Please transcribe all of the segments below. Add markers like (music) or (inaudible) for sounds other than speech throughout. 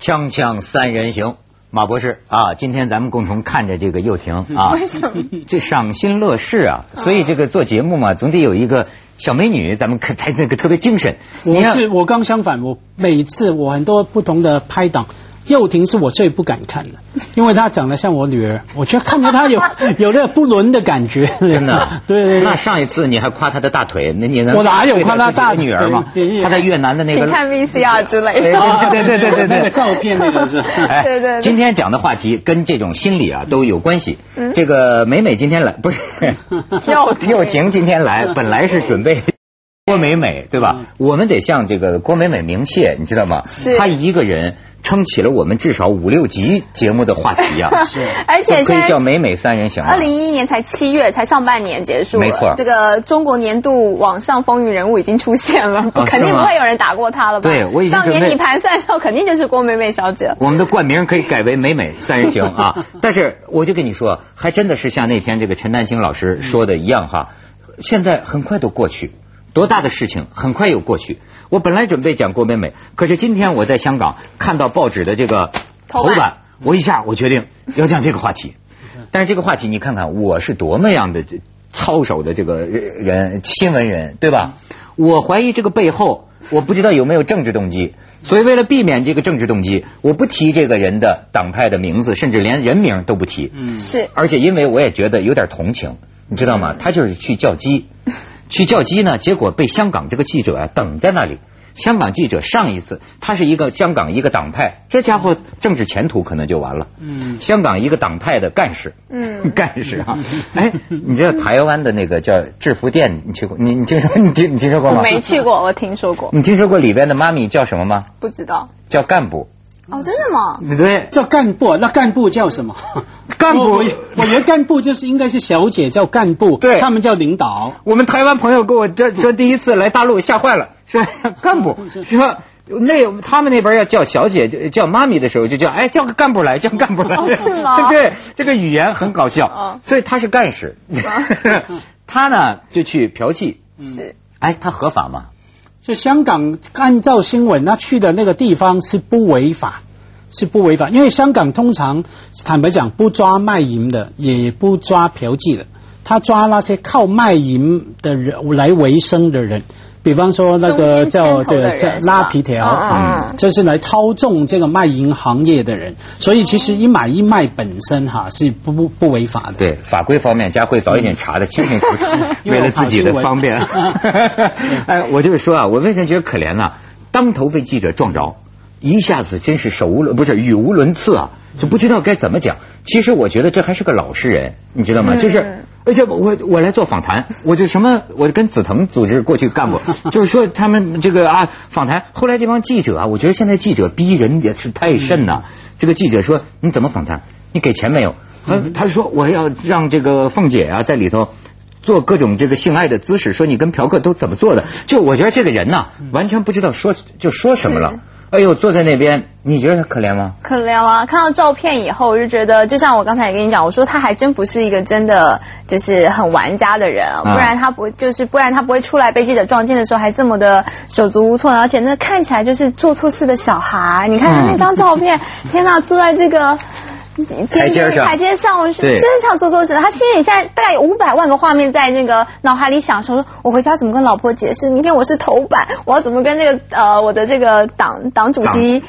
锵锵三人行，马博士啊，今天咱们共同看着这个又婷啊，为什么？这赏心乐事啊，所以这个做节目嘛，总得有一个小美女，咱们可才那个特别精神。我是我刚相反，我每次我很多不同的拍档，幼婷是我最不敢看的，因为她长得像我女儿，我觉得看着她有 (laughs) 有点不伦的感觉。真的，(laughs) 对对对。那上一次你还夸她的大腿，那你能我哪有夸她大女儿吗对对？对她在越南的那个请看 VCR 之类的。对对对对对那个照片那个是。(laughs) 哎，对对对今天讲的话题跟这种心理啊都有关系。嗯这个美美今天来不是幼婷幼婷今天来，本来是准备。郭美美对吧？我们得向这个郭美美鸣谢，你知道吗？是她一个人撑起了我们至少五六集节目的话题 (laughs) 呀、而且可以叫美美三人行啊二。零一一年才七月，才上半年结束。没错这个中国年度网上风云人物已经出现了，哦 (laughs) 肯定不会有人打过她了吧？对我已经准备上年你盘算的时候，肯定就是郭美美小姐。我们的冠名可以改为美美三人行啊！(laughs) 但是我就跟你说，还真的是像那天这个陈丹青老师说的一样哈，现在很快都过去，多大的事情很快又过去。我本来准备讲郭美美，可是今天我在香港看到报纸的这个头版，我一下我决定要讲这个话题。但是这个话题你看看我是多么样的操守的这个人，新闻人对吧？我怀疑这个背后，我不知道有没有政治动机。所以为了避免这个政治动机，我不提这个人的党派的名字，甚至连人名都不提。嗯，是而且因为我也觉得有点同情，你知道吗？他就是去叫鸡，去叫鸡呢，结果被香港这个记者啊等在那里。香港记者上一次，他是一个香港一个党派，这家伙政治前途可能就完了。嗯香港一个党派的干事，嗯 (laughs) 干事啊，哎，你知道台湾的那个叫制服店，你去过？你你听说你听你听说过吗？没去过，我听说过，你听说过里边的妈咪叫什么吗？不知道。叫干部。哦，真的吗？对，叫干部，那干部叫什么？(laughs) 干部。我觉得干部就是应该是小姐叫干部，对。他们叫领导。我们台湾朋友跟我这这，第一次来大陆吓坏了，说 (laughs) 干部说那他们那边要叫小姐叫妈咪的时候就叫哎叫个干部来叫干部来，哦是吗？(laughs) 对，这个语言很搞笑。哦，所以他是干事，他呢就去嫖妓，是。哎，他合法吗？香港按照新闻，他去的那个地方是不违法，是不违法，因为香港通常坦白讲不抓卖淫的，也不抓嫖妓的，他抓那些靠卖淫的人来为生的人。比方说那个叫牵头的对叫拉皮条，嗯嗯嗯就是来操纵这个卖淫行业的人，所以其实一买一卖本身哈是不不不违法的。对法规方面，佳慧早一点查的清清楚楚，(laughs) 因为了自己的方便。(laughs) 哎，我就是说啊，我为什么觉得可怜呢？当头被记者撞着，一下子真是手无伦不是语无伦次啊，就不知道该怎么讲。其实我觉得这还是个老实人，你知道吗？嗯就是。而且我我来做访谈，我就什么，我跟紫藤组织过去干过，就是说他们这个啊访谈。后来这帮记者啊，我觉得现在记者逼人也是太甚呐。这个记者说你怎么访谈？你给钱没有？他他说我要让这个凤姐啊在里头做各种这个性爱的姿势，说你跟嫖客都怎么做的？就我觉得这个人呐，完全不知道说就说什么了。哎呦，坐在那边，你觉得他可怜吗？可怜啊！看到照片以后，我就觉得，就像我刚才也跟你讲，我说他还真不是一个真的就是很玩家的人，嗯不然他不就是不然他不会出来被记者撞见的时候还这么的手足无措，而且那看起来就是做错事的小孩。你看他那张照片，天哪，坐在这个。台阶上台阶上，我是对真想做错事。他心里现在大概有五百万个画面在那个脑海里想，说我回家怎么跟老婆解释？明天我是头版，我要怎么跟这个呃我的这个党党主席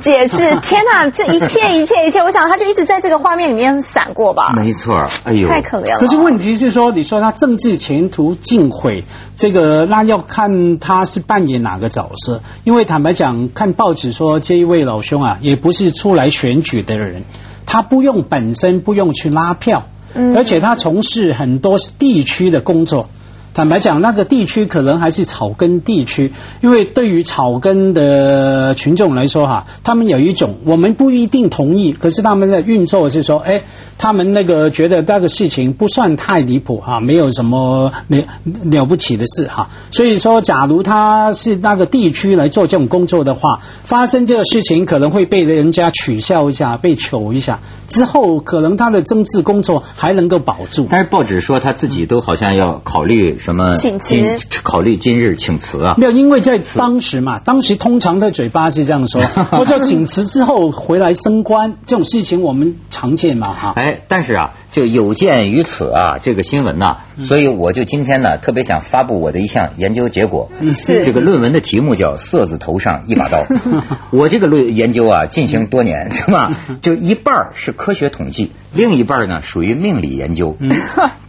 解释？天哪，这一切一切一切，我想他就一直在这个画面里面闪过吧。没错，哎呦，太可怜了。可是问题是说，你说他政治前途尽毁，这个那要看他是扮演哪个角色。因为坦白讲，看报纸说这一位老兄啊，也不是出来选举的人，他不用本身不用去拉票，嗯而且他从事很多地区的工作。坦白讲，那个地区可能还是草根地区，因为对于草根的群众来说，哈，他们有一种我们不一定同意，可是他们的运作是说，哎，他们那个觉得那个事情不算太离谱哈，没有什么了了不起的事哈。所以说，假如他是那个地区来做这种工作的话，发生这个事情可能会被人家取笑一下，被糗一下，之后可能他的政治工作还能够保住。但是报纸说他自己都好像要考虑什么请辞今考虑今日请辞啊？没有，因为在当时嘛，当时通常的嘴巴是这样说，(laughs) 我说请辞之后回来升官这种事情我们常见嘛哈。哎，但是啊，就有鉴于此啊，这个新闻呐、所以我就今天呢特别想发布我的一项研究结果。是这个论文的题目叫“色字头上一把刀”。(laughs) 我这个论研究啊进行多年，是吧？就一半是科学统计，另一半呢属于命理研究。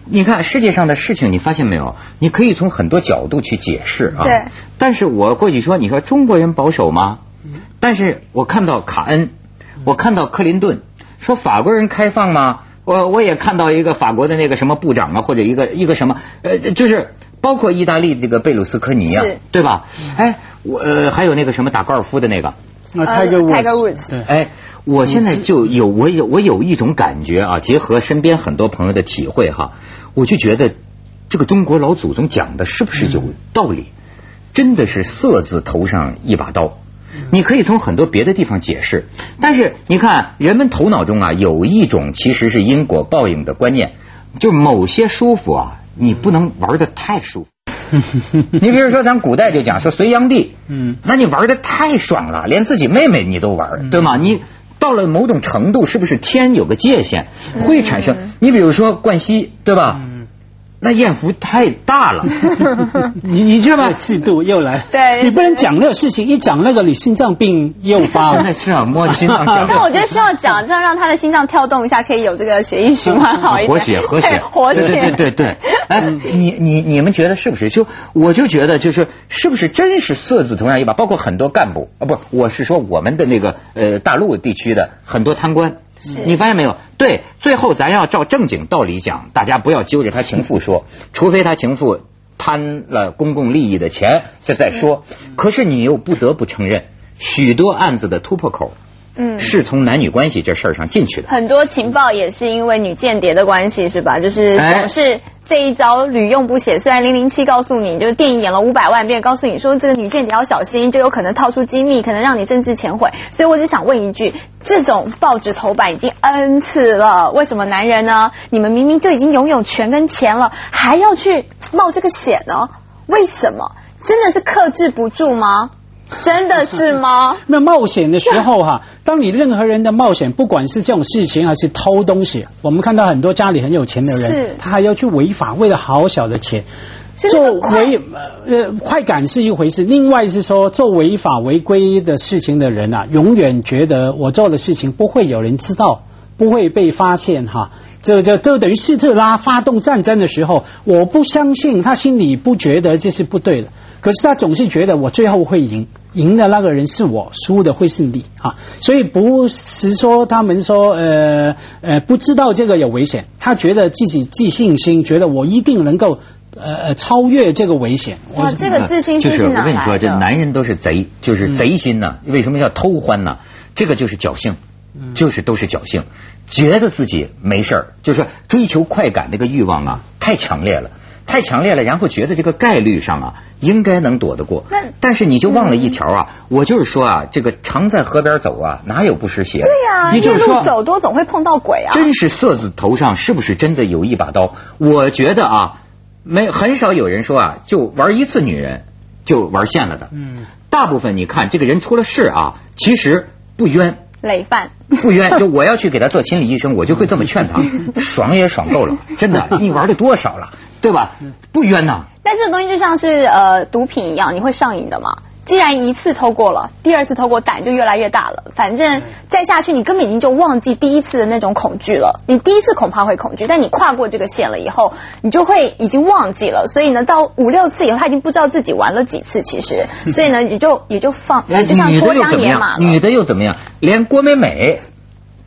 你看世界上的事情，你发现没有？你可以从很多角度去解释啊。对。但是我过去说，你说中国人保守吗？但是我看到卡恩，我看到克林顿，说法国人开放吗？我我也看到一个法国的那个什么部长啊，或者一个一个什么呃，就是包括意大利这个贝鲁斯科尼啊，对吧？哎，我呃还有那个什么打高尔夫的那个，Tiger Tiger Woods，Woods 对，哎，我现在就有我有我有一种感觉啊，结合身边很多朋友的体会哈，我就觉得这个中国老祖宗讲的是不是有道理？真的是色字头上一把刀。你可以从很多别的地方解释，但是你看，人们头脑中啊有一种其实是因果报应的观念，就是某些舒服啊，你不能玩的太舒服。(laughs) 你比如说，咱古代就讲说隋炀帝，嗯那你玩的太爽了，连自己妹妹你都玩，对吗？你到了某种程度，是不是天有个界限，会产生？你比如说冠希，对吧？那艳福太大了，(laughs) 你你知道吗？嫉妒又来，对你不能讲那个事情，一讲那个你心脏病又发了现在。是啊，摸着心脏 (laughs) 讲。但我觉得需要讲，这样让他的心脏跳动一下，可以有这个血液循环好一点。活血，活血，(laughs) 活血，对对对对。哎，你你你们觉得是不是？就我就觉得，就是是不是真是色字头上一把？包括很多干部啊，不，我是说我们的那个呃大陆地区的很多贪官。你发现没有？对，最后咱要照正经道理讲，大家不要揪着他情妇说，除非他情妇贪了公共利益的钱，这再说。可是你又不得不承认，许多案子的突破口嗯。是从男女关系这事儿上进去的。很多情报也是因为女间谍的关系，是吧？就是哎总是这一招屡用不鲜。虽然零零七告诉你，就是电影演了五百万遍，告诉你说这个女间谍要小心，就有可能套出机密，可能让你政治前悔。所以我只想问一句：这种报纸头版已经 N 次了，为什么男人呢？你们明明就已经拥有权跟钱了，还要去冒这个险呢？为什么？真的是克制不住吗？真的是吗？(laughs) 那冒险的时候哈，当你任何人的冒险，不管是这种事情还是偷东西，我们看到很多家里很有钱的人，他还要去违法，为了好小的钱。做违呃快感是一回事，另外是说做违法违规的事情的人啊，永远觉得我做的事情不会有人知道，不会被发现哈。这这就等于希特拉发动战争的时候，我不相信他心里不觉得这是不对的，可是他总是觉得我最后会赢，赢的那个人是我，输的会是你啊。所以不是说他们说呃呃不知道这个有危险，他觉得自己自信心，觉得我一定能够呃呃超越这个危险。哇，这个自信心就是我跟你说，这？男人都是贼，就是贼心呐、为什么叫偷欢呢？这个就是侥幸，就是都是侥幸，觉得自己没事儿，就是说追求快感那个欲望啊，太强烈了。太强烈了，然后觉得这个概率上啊，应该能躲得过。那但是你就忘了一条啊，我就是说啊，这个常在河边走啊，哪有不湿鞋？对呀、夜也就是说路走多总会碰到鬼啊。真是色字头上是不是真的有一把刀？我觉得啊，没很少有人说啊，就玩一次女人就玩现了的。嗯，大部分你看这个人出了事啊，其实不冤。累犯。不冤，就我要去给他做心理医生，我就会这么劝他，(laughs) 爽也爽够了，真的，你玩的多少了，对吧？不冤呐，但这个东西就像是呃毒品一样，你会上瘾的嘛。既然一次偷过了，第二次偷过胆就越来越大了。反正再下去，你根本已经就忘记第一次的那种恐惧了。你第一次恐怕会恐惧，但你跨过这个线了以后，你就会已经忘记了。所以呢，到五六次以后，他已经不知道自己玩了几次。其实，所以呢，也就也就放，哎就像女的脱缰又怎么样？野马了。女的又怎么样？连郭美美，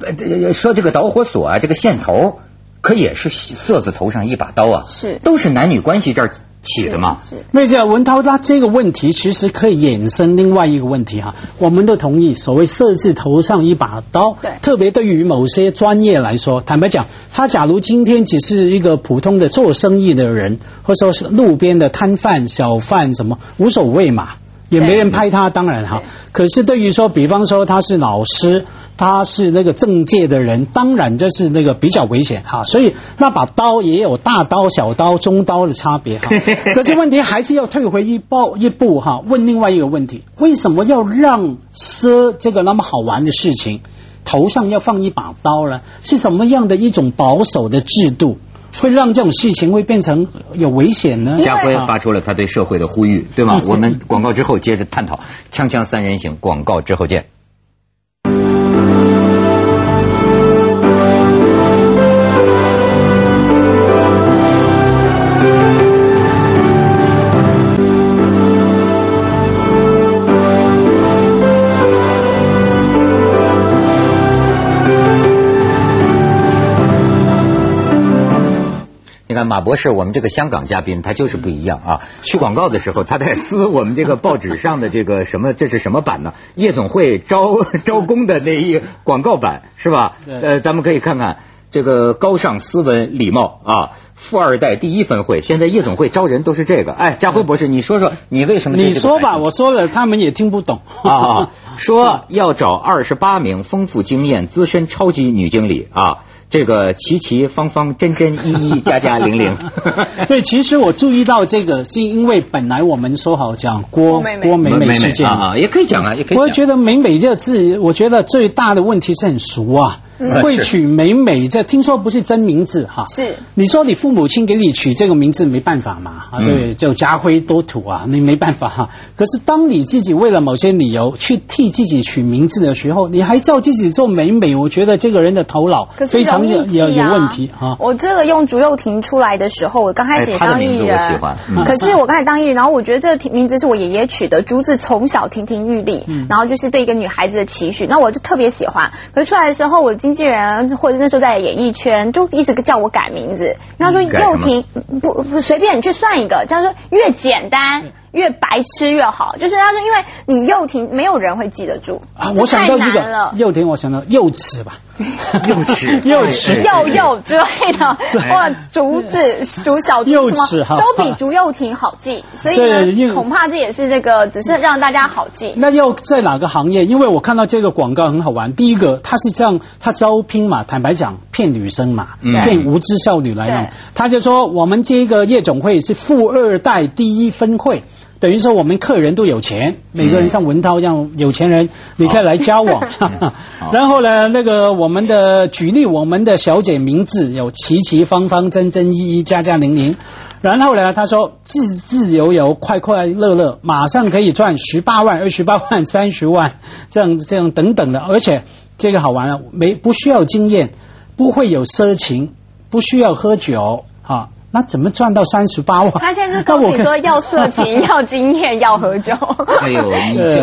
呃这说这个导火索啊，这个线头，可也是色字头上一把刀啊，是都是男女关系这儿起的嘛。是那这文涛他这个问题其实可以衍生另外一个问题哈，我们都同意所谓设置头上一把刀，对特别对于某些专业来说，坦白讲，他假如今天只是一个普通的做生意的人，或者说是路边的摊贩、小贩什么无所谓嘛。也没人拍他，当然哈。可是对于说，比方说他是老师，他是那个政界的人，当然这是那个比较危险哈。所以那把刀也有大刀、小刀、中刀的差别哈。(laughs) 可是问题还是要退回一步一步哈，问另外一个问题：为什么要让奢这个那么好玩的事情头上要放一把刀呢？是什么样的一种保守的制度？会让这种事情会变成有危险呢？家辉发出了他对社会的呼吁，对吗？我们广告之后接着探讨。锵锵三人行，广告之后见。马博士，我们这个香港嘉宾他就是不一样啊！去广告的时候，他在撕我们这个报纸上的这个 (laughs) 什么，这是什么版呢？夜总会招 (laughs) 招工的那一广告版是吧？呃，咱们可以看看这个高尚、斯文、礼貌啊，富二代第一分会。现在夜总会招人都是这个。哎，家辉博士，你说说你为什么？你说吧，我说了他们也听不懂啊。说要找二十八名丰富经验、资深超级女经理啊。这个齐齐方方真真一一加加零零，(laughs) 对，其实我注意到这个，是因为本来我们说好讲郭郭美美事件啊，也可以讲啊，也可以。我觉得美美这字，我觉得最大的问题是很俗啊。(laughs) 会取美美，这听说不是真名字哈。是，你说你父母亲给你取这个名字没办法嘛？啊，对，叫家辉多土啊，(laughs) 你没办法哈。可是当你自己为了某些理由去替自己取名字的时候，你还叫自己做美美，我觉得这个人的头脑非常有有有问题哈。我这个用竹幼婷出来的时候，我刚开始也当艺人，喜欢。可是我刚才当艺人，然后我觉得这个名字是我爷爷取的，竹子从小亭亭玉立，然后就是对一个女孩子的期许，那我就特别喜欢。可是出来的时候，我经纪人。或者那时候在演艺圈，就一直叫我改名字。然后说又婷，不不随便你去算一个，这样说越简单。越白痴越好，就是他说，因为你幼婷没有人会记得住啊。我想到这个幼婷，我想到幼齿吧，(laughs) 幼齿、(laughs) (laughs) 幼齿、幼幼之类的，哇竹子、竹小幼齿哈，都比竹幼婷好记。所以呢，恐怕这也是这个，只是让大家好记。那要在哪个行业？因为我看到这个广告很好玩。第一个，他是这样，他招聘嘛，坦白讲，骗女生嘛，骗无知少女来用。他就说，我们这个夜总会是富二代第一分会。等于说我们客人都有钱，每个人像文涛一样有钱人，你可以来交往。(laughs) 然后呢，那个我们的举例，我们的小姐名字有齐齐方方、真真一一、加加零零。然后呢，他说自自由由、快快乐乐，马上可以赚十八万、二十八万、三十万，这样这样等等的。而且这个好玩了，没不需要经验，不会有色情，不需要喝酒啊。那怎么赚到三十八万？他现在跟你说要色情、(laughs) 要经验、要喝酒。哎呦，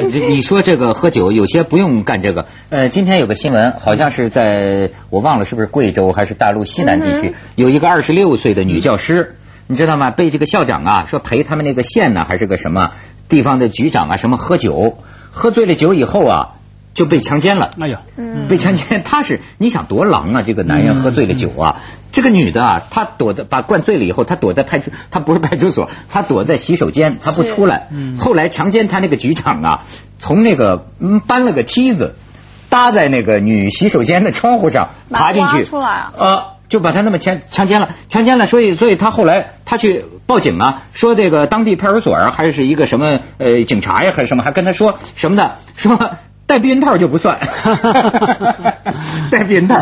你你说这个喝酒，有些不用干这个。呃，今天有个新闻，好像是在我忘了是不是贵州还是大陆西南地区，有一个二十六岁的女教师，你知道吗？被这个校长啊说陪他们那个县呢还是个什么地方的局长啊什么喝酒，喝醉了酒以后啊。就被强奸了，哎呀，被强奸，他是你想多狼啊！这个男人喝醉了酒啊，这个女的啊，她躲在把灌醉了以后，她躲在派出，她不是派出所，她躲在洗手间，她不出来。后来强奸她那个局长啊，从那个搬了个梯子搭在那个女洗手间的窗户上爬进去，出来啊，呃，就把他那么强强奸了，强奸了，所以所以他后来他去报警啊，说这个当地派出所啊，还是一个什么呃警察呀，还是什么，还跟他说什么的，说。戴避孕套就不算，(laughs) 戴避孕套。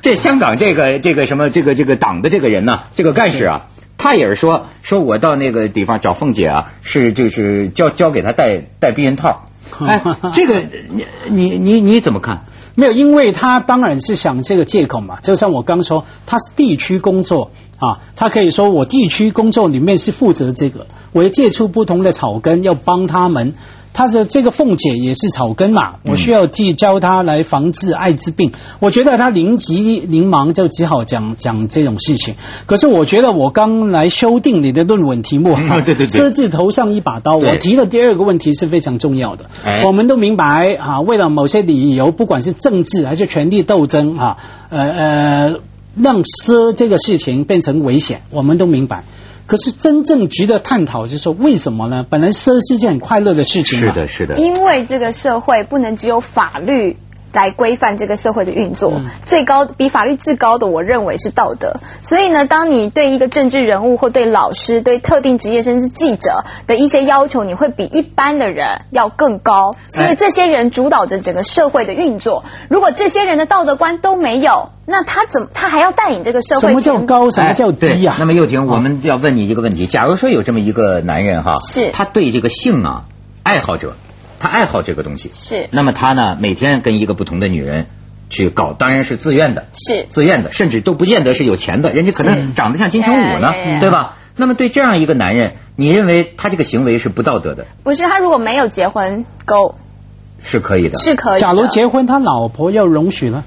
这香港这个这个什么这个这个党的这个人呢，这个干事啊，他也是说说我到那个地方找凤姐啊，是就是交交给他戴戴避孕套。哎，这个 (laughs) 你你你你怎么看？没有，因为他当然是想这个借口嘛。就像我刚说，他是地区工作啊，他可以说我地区工作里面是负责这个，我要借出不同的草根，要帮他们。他的这个凤姐也是草根嘛，我需要替教他来防治艾滋病。我觉得他临急临忙就只好讲讲这种事情。可是我觉得我刚来修订你的论文题目，对对对，设置头上一把刀。我提的第二个问题是非常重要的。我们都明白啊，为了某些理由，不管是政治还是权力斗争啊，呃呃，让奢这个事情变成危险，我们都明白。可是真正值得探讨就是说，为什么呢？本来奢是件很快乐的事情嘛。是的，是的。因为这个社会不能只有法律。来规范这个社会的运作，嗯最高比法律至高的，我认为是道德。所以呢，当你对一个政治人物或对老师、对特定职业甚至记者的一些要求，你会比一般的人要更高，是因为这些人主导着整个社会的运作。如果这些人的道德观都没有，那他怎么他还要带领这个社会？什么叫高？什么叫低呀、那么又婷，我们要问你一个问题：假如说有这么一个男人哈，是他对这个性啊爱好者，他爱好这个东西，是那么他呢每天跟一个不同的女人去搞，当然是自愿的，是自愿的，甚至都不见得是有钱的，人家可能长得像金城武呢对吧？那么对这样一个男人，你认为他这个行为是不道德的，不是他如果没有结婚够是可以的？是可以的，假如结婚，他老婆要容许呢？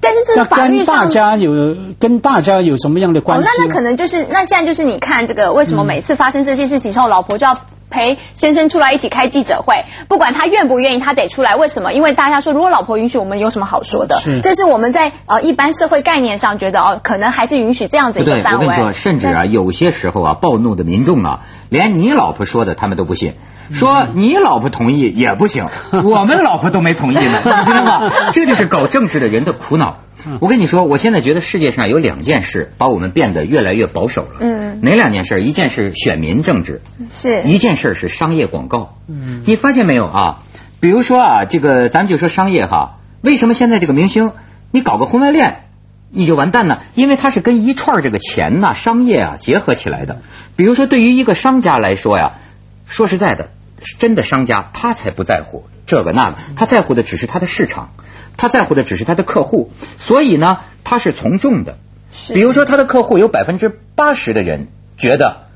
但是这法律跟大家有跟大家有什么样的哦，关系呢？那那可能就是那现在就是你看这个为什么每次发生这些事情之后，老婆就要陪先生出来一起开记者会，不管他愿不愿意，他得出来。为什么？因为大家说，如果老婆允许，我们有什么好说的？是这是我们在呃一般社会概念上觉得哦，可能还是允许这样子不对，我一个范围。跟你说，甚至啊，有些时候啊，暴怒的民众啊，连你老婆说的他们都不信，说你老婆同意也不行，(laughs) 我们老婆都没同意呢，(laughs) 你知道吗？这就是搞政治的人的苦恼。我跟你说，我现在觉得世界上有两件事把我们变得越来越保守了。嗯哪两件事？一件是选民政治，是一件事是商业广告。嗯你发现没有啊？比如说啊，这个咱们就说商业哈，为什么现在这个明星你搞个婚外恋你就完蛋呢？因为它是跟一串这个钱呐、商业啊结合起来的。比如说，对于一个商家来说呀，说实在的，真的商家他才不在乎这个那个，他在乎的只是他的市场，他在乎的只是他的客户，所以呢，他是从众的。是比如说，他的客户有百分之八十的人觉得，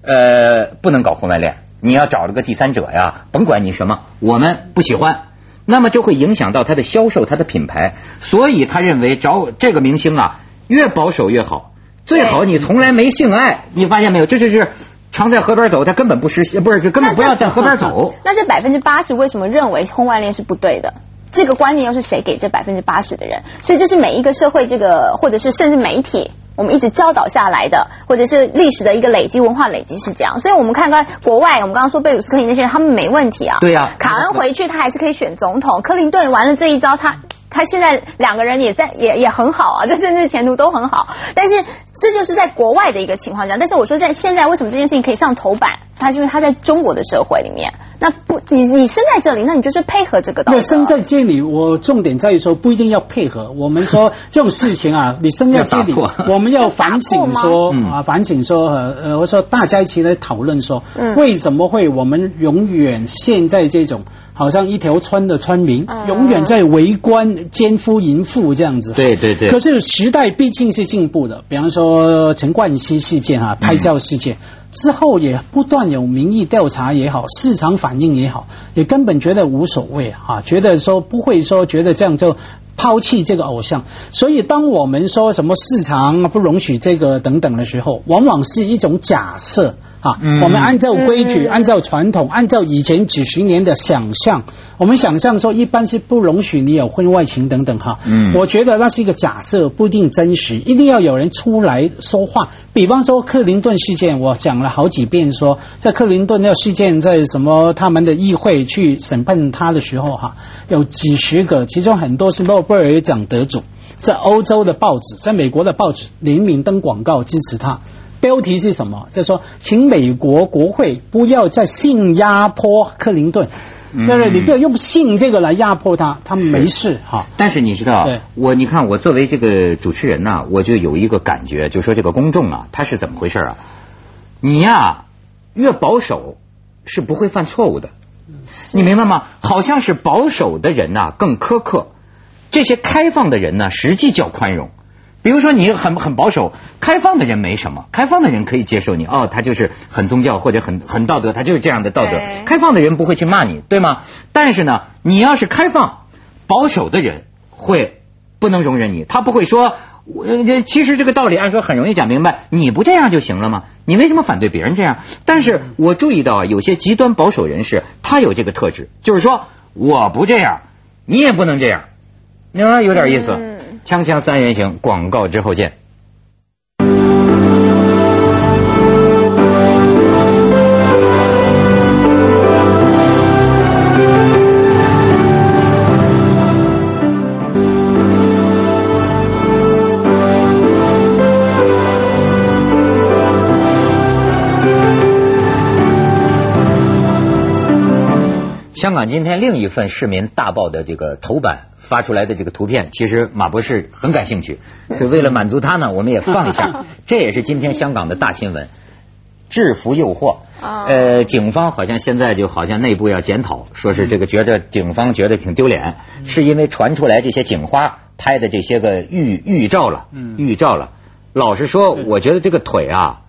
呃，不能搞婚外恋，你要找了个第三者呀，甭管你什么，我们不喜欢，那么就会影响到他的销售、他的品牌，所以他认为找这个明星啊，越保守越好，最好你从来没性爱，你发现没有？这就是常在河边走，他根本不实习，不是，就根本不要在河边走。那这百分之八十为什么认为婚外恋是不对的？这个观念又是谁给这百分之八十的人？所以这是每一个社会这个，或者是甚至媒体，我们一直教导下来的，或者是历史的一个累积、文化累积是这样。所以我们看看国外，我们刚刚说贝鲁斯科尼那些人，他们没问题啊。对呀卡恩回去他还是可以选总统，克林顿玩了这一招，他。他现在两个人也在也也很好啊，(laughs) 在政治前途都很好，但是这就是在国外的一个情况下。但是我说在现在为什么这件事情可以上头版？它是因为它在中国的社会里面，那不你你生在这里，那你就是配合这个道德。那生在这里，我重点在于说不一定要配合。我们说 (laughs) 这种事情啊，你生在这里 (laughs) 我们要反省说啊，反省说呃呃，我说大家一起来讨论说嗯，为什么会我们永远陷在这种好像一条村的村民嗯永远在围观奸夫淫妇这样子。对对对可是时代毕竟是进步的，比方说陈冠希事件啊，拍照事件。之后也不断有民意调查也好，市场反应也好，也根本觉得无所谓啊，觉得说不会说觉得这样就抛弃这个偶像。所以当我们说什么市场不容许这个等等的时候，往往是一种假设啊。嗯我们按照规矩、嗯按照传统、按照以前几十年的想象，我们想象说一般是不容许你有婚外情等等哈。嗯我觉得那是一个假设，不一定真实，一定要有人出来说话。比方说克林顿事件，我讲了好几遍说，在克林顿那事件在什么他们的议会去审判他的时候哈，有几十个，其中很多是诺贝尔奖得主，在欧洲的报纸，在美国的报纸联名登广告支持他。标题是什么？就说请美国国会不要再性压迫克林顿，嗯对不对？你不要用性这个来压迫他，他没事哈。但是你知道对，我你看我作为这个主持人呐、我就有一个感觉，就说这个公众啊，他是怎么回事啊？你呀、越保守是不会犯错误的，你明白吗？好像是保守的人呐、更苛刻，这些开放的人呢实际较宽容。比如说你很很保守，开放的人没什么，开放的人可以接受你哦，他就是很宗教或者很很道德，他就是这样的道德。开放的人不会去骂你，对吗？但是呢，你要是开放，保守的人会不能容忍你，他不会说，我这其实这个道理按说很容易讲明白，你不这样就行了吗？你为什么反对别人这样？但是我注意到啊，有些极端保守人士，他有这个特质，就是说我不这样，你也不能这样，明白吗？有点意思。嗯锵锵三人行，广告之后见。香港今天另一份市民大报的这个头版发出来的这个图片，其实马博士很感兴趣，所以为了满足他呢，我们也放一下。(laughs) 这也是今天香港的大新闻，制服诱惑。呃，警方好像现在就好像内部要检讨，说是这个觉得警方觉得挺丢脸，是因为传出来这些警花拍的这些个预预照了，预照了。老实说，我觉得这个腿啊。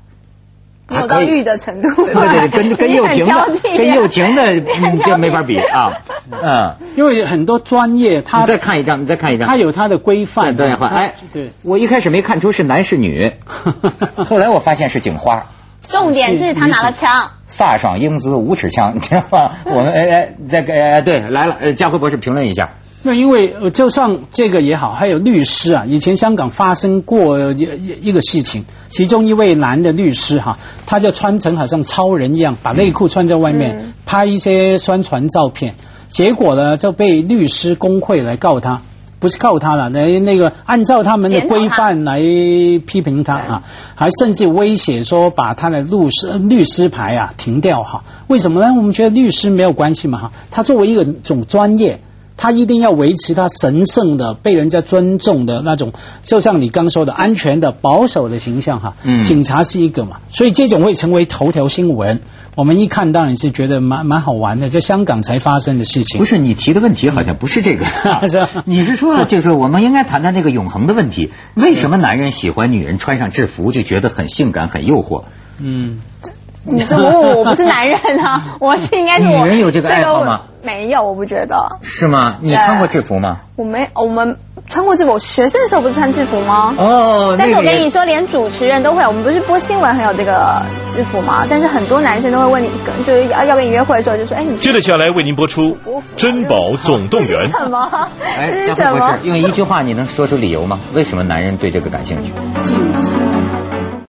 没有到玉的程度，对对对，跟跟 (laughs) 幼婷的跟幼婷的 (laughs) 这没法比啊，嗯，因为很多专业，他你再看一张，你再看一张，他有他的规范，对哎，对，我一开始没看出是男是女，(laughs) 后来我发现是警花，重点是他拿了枪，飒爽英姿五尺枪，你知道吗？我们哎哎，再给哎对来了，呃，嘉辉博士评论一下。那因为就像这个也好，还有律师啊，以前香港发生过一一个事情，其中一位男的律师哈，他就穿成好像超人一样，把内裤穿在外面，拍一些宣传照片，结果呢就被律师工会来告他，不是告他了，来那个按照他们的规范来批评他啊，还甚至威胁说把他的律师律师牌啊停掉哈，为什么呢？我们觉得律师没有关系嘛哈，他作为一个种专业。他一定要维持他神圣的、被人家尊重的那种，就像你刚说的安全的、保守的形象哈。嗯。警察是一个嘛，所以这种会成为头条新闻。我们一看当然是觉得蛮蛮好玩的，在香港才发生的事情。不是你提的问题好像不是这个，(laughs) (laughs) 你是说就是我们应该谈谈那个永恒的问题？为什么男人喜欢女人穿上制服就觉得很性感、很诱惑？嗯。你这么问我，我不是男人啊，(laughs) 我是应该是女人有这个爱好吗？没有，我不觉得。是吗？你穿过制服吗？我没，我们穿过制服。我学生的时候不是穿制服吗？哦。但是我跟你说，连主持人都会。我们不是播新闻很有这个制服吗？但是很多男生都会问你，就是要要跟你约会的时候，就说：“哎，你。”接着下来为您播出《珍宝总动员》。什么？这是什么？用一句话你能说出理由吗？为什么男人对这个感兴趣？